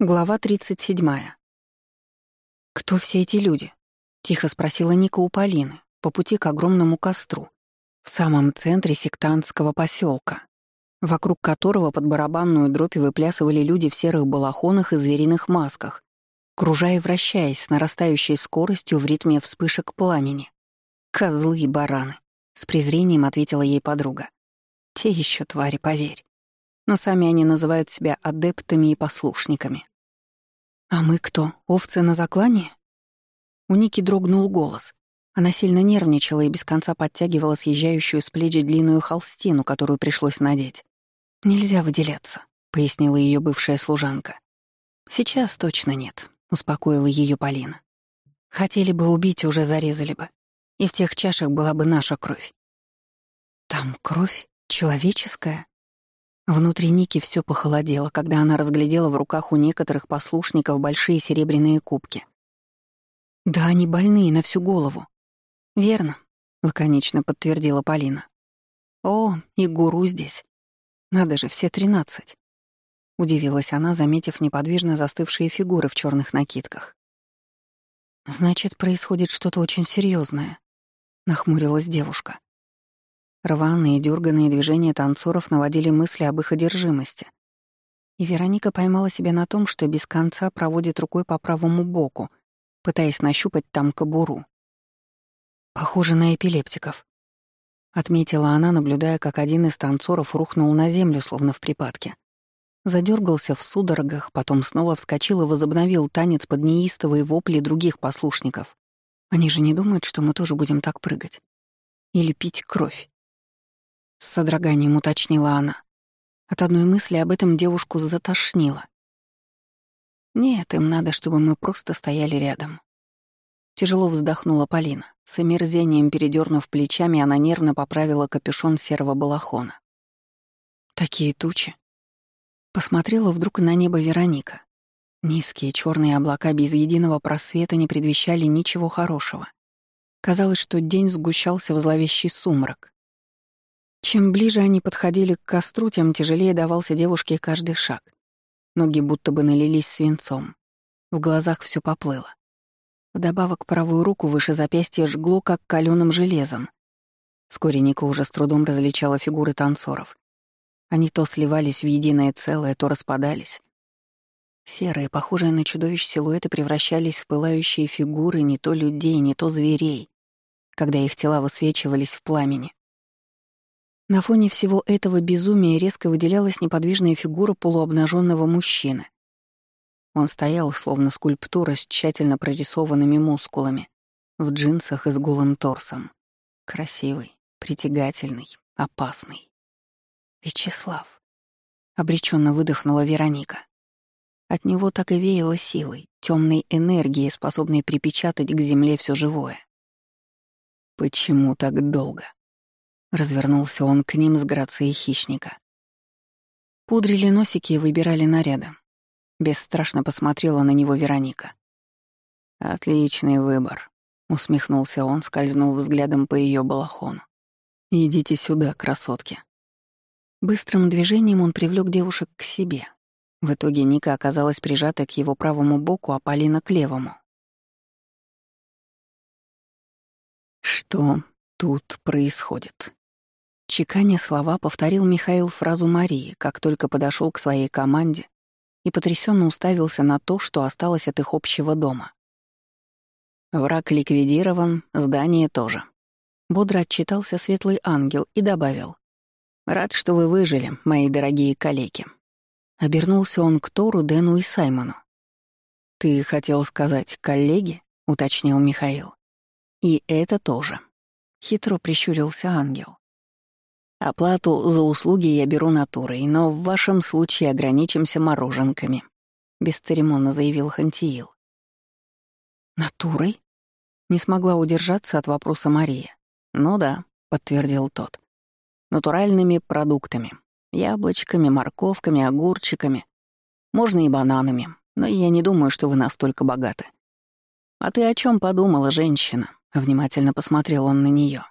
Глава 37. «Кто все эти люди?» — тихо спросила Ника у Полины по пути к огромному костру в самом центре сектантского поселка, вокруг которого под барабанную дробь выплясывали люди в серых балахонах и звериных масках, кружая и вращаясь с нарастающей скоростью в ритме вспышек пламени. «Козлы и бараны», — с презрением ответила ей подруга. «Те еще твари, поверь но сами они называют себя адептами и послушниками. «А мы кто, овцы на заклане?» У Ники дрогнул голос. Она сильно нервничала и без конца подтягивала съезжающую с плеч длинную холстину, которую пришлось надеть. «Нельзя выделяться», — пояснила ее бывшая служанка. «Сейчас точно нет», — успокоила ее Полина. «Хотели бы убить, уже зарезали бы. И в тех чашах была бы наша кровь». «Там кровь? Человеческая?» Внутри Ники все похолодело, когда она разглядела в руках у некоторых послушников большие серебряные кубки. «Да, они больные на всю голову». «Верно», — лаконично подтвердила Полина. «О, и гуру здесь. Надо же, все тринадцать». Удивилась она, заметив неподвижно застывшие фигуры в черных накидках. «Значит, происходит что-то очень серьезное, нахмурилась девушка. Рваные, дерганные движения танцоров наводили мысли об их одержимости. И Вероника поймала себя на том, что без конца проводит рукой по правому боку, пытаясь нащупать там кобуру. «Похоже на эпилептиков», — отметила она, наблюдая, как один из танцоров рухнул на землю, словно в припадке. Задергался в судорогах, потом снова вскочил и возобновил танец под неистовые вопли других послушников. Они же не думают, что мы тоже будем так прыгать. Или пить кровь. С содроганием уточнила она. От одной мысли об этом девушку затошнило. Нет, им надо, чтобы мы просто стояли рядом. Тяжело вздохнула Полина. С омерзением передернув плечами, она нервно поправила капюшон серого балахона. Такие тучи. Посмотрела вдруг на небо Вероника. Низкие черные облака без единого просвета не предвещали ничего хорошего. Казалось, что день сгущался в зловещий сумрак. Чем ближе они подходили к костру, тем тяжелее давался девушке каждый шаг. Ноги будто бы налились свинцом. В глазах все поплыло. Вдобавок правую руку выше запястья жгло, как каленым железом. Вскоре Ника уже с трудом различала фигуры танцоров. Они то сливались в единое целое, то распадались. Серые, похожие на чудовищ силуэты превращались в пылающие фигуры не то людей, не то зверей, когда их тела высвечивались в пламени. На фоне всего этого безумия резко выделялась неподвижная фигура полуобнаженного мужчины. Он стоял, словно скульптура с тщательно прорисованными мускулами, в джинсах и с голым торсом. Красивый, притягательный, опасный. «Вячеслав», — обреченно выдохнула Вероника. От него так и веяло силой, темной энергией, способной припечатать к земле все живое. «Почему так долго?» Развернулся он к ним с грацией хищника. Пудрили носики и выбирали наряды. Бесстрашно посмотрела на него Вероника. «Отличный выбор», — усмехнулся он, скользнув взглядом по ее балахону. «Идите сюда, красотки». Быстрым движением он привлек девушек к себе. В итоге Ника оказалась прижатой к его правому боку, а Полина — к левому. «Что тут происходит?» Чеканя слова, повторил Михаил фразу Марии, как только подошел к своей команде и потрясенно уставился на то, что осталось от их общего дома. Враг ликвидирован, здание тоже. Бодро отчитался светлый ангел и добавил. «Рад, что вы выжили, мои дорогие коллеги». Обернулся он к Тору, Дэну и Саймону. «Ты хотел сказать «коллеги»?» — уточнил Михаил. «И это тоже». Хитро прищурился ангел. Оплату за услуги я беру натурой, но в вашем случае ограничимся мороженками», — бесцеремонно заявил Хантиил. «Натурой?» — не смогла удержаться от вопроса Мария. «Ну да», — подтвердил тот. «Натуральными продуктами. Яблочками, морковками, огурчиками. Можно и бананами, но я не думаю, что вы настолько богаты». «А ты о чем подумала, женщина?» — внимательно посмотрел он на нее.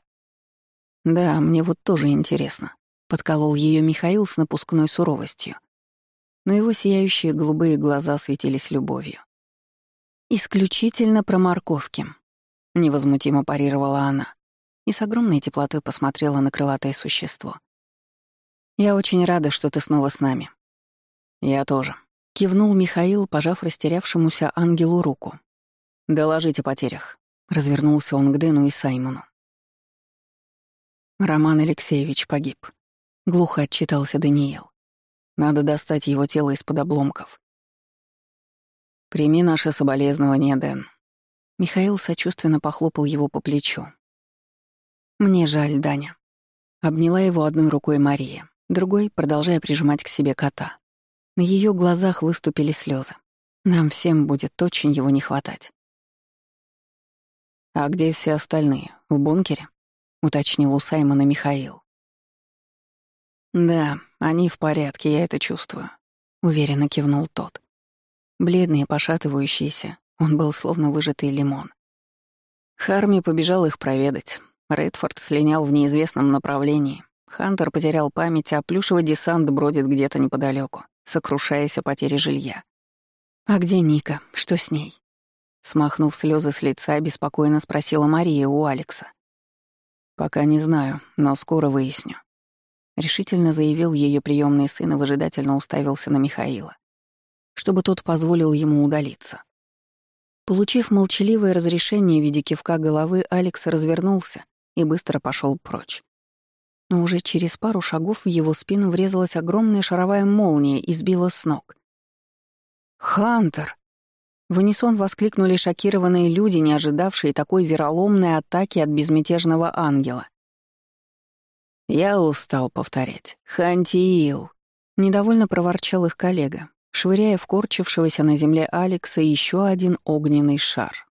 «Да, мне вот тоже интересно», — подколол ее Михаил с напускной суровостью. но его сияющие голубые глаза светились любовью. «Исключительно про морковки», — невозмутимо парировала она и с огромной теплотой посмотрела на крылатое существо. «Я очень рада, что ты снова с нами». «Я тоже», — кивнул Михаил, пожав растерявшемуся ангелу руку. «Доложите о потерях», — развернулся он к Дэну и Саймону. Роман Алексеевич погиб. Глухо отчитался Даниил. Надо достать его тело из-под обломков. «Прими наше соболезнование, Дэн». Михаил сочувственно похлопал его по плечу. «Мне жаль, Даня». Обняла его одной рукой Мария, другой, продолжая прижимать к себе кота. На ее глазах выступили слезы. Нам всем будет очень его не хватать. «А где все остальные? В бункере?» — уточнил у Саймона Михаил. «Да, они в порядке, я это чувствую», — уверенно кивнул тот. Бледный и пошатывающийся, он был словно выжатый лимон. Харми побежал их проведать. Редфорд слинял в неизвестном направлении. Хантер потерял память, а плюшевый десант бродит где-то неподалеку, сокрушаясь о потере жилья. «А где Ника? Что с ней?» Смахнув слезы с лица, беспокойно спросила Мария у Алекса. «Пока не знаю, но скоро выясню», — решительно заявил ее приемный сын и выжидательно уставился на Михаила, чтобы тот позволил ему удалиться. Получив молчаливое разрешение в виде кивка головы, Алекс развернулся и быстро пошел прочь. Но уже через пару шагов в его спину врезалась огромная шаровая молния и сбила с ног. «Хантер!» В унисон воскликнули шокированные люди, не ожидавшие такой вероломной атаки от безмятежного ангела. «Я устал повторять. Хантиил!» — недовольно проворчал их коллега, швыряя в корчившегося на земле Алекса еще один огненный шар.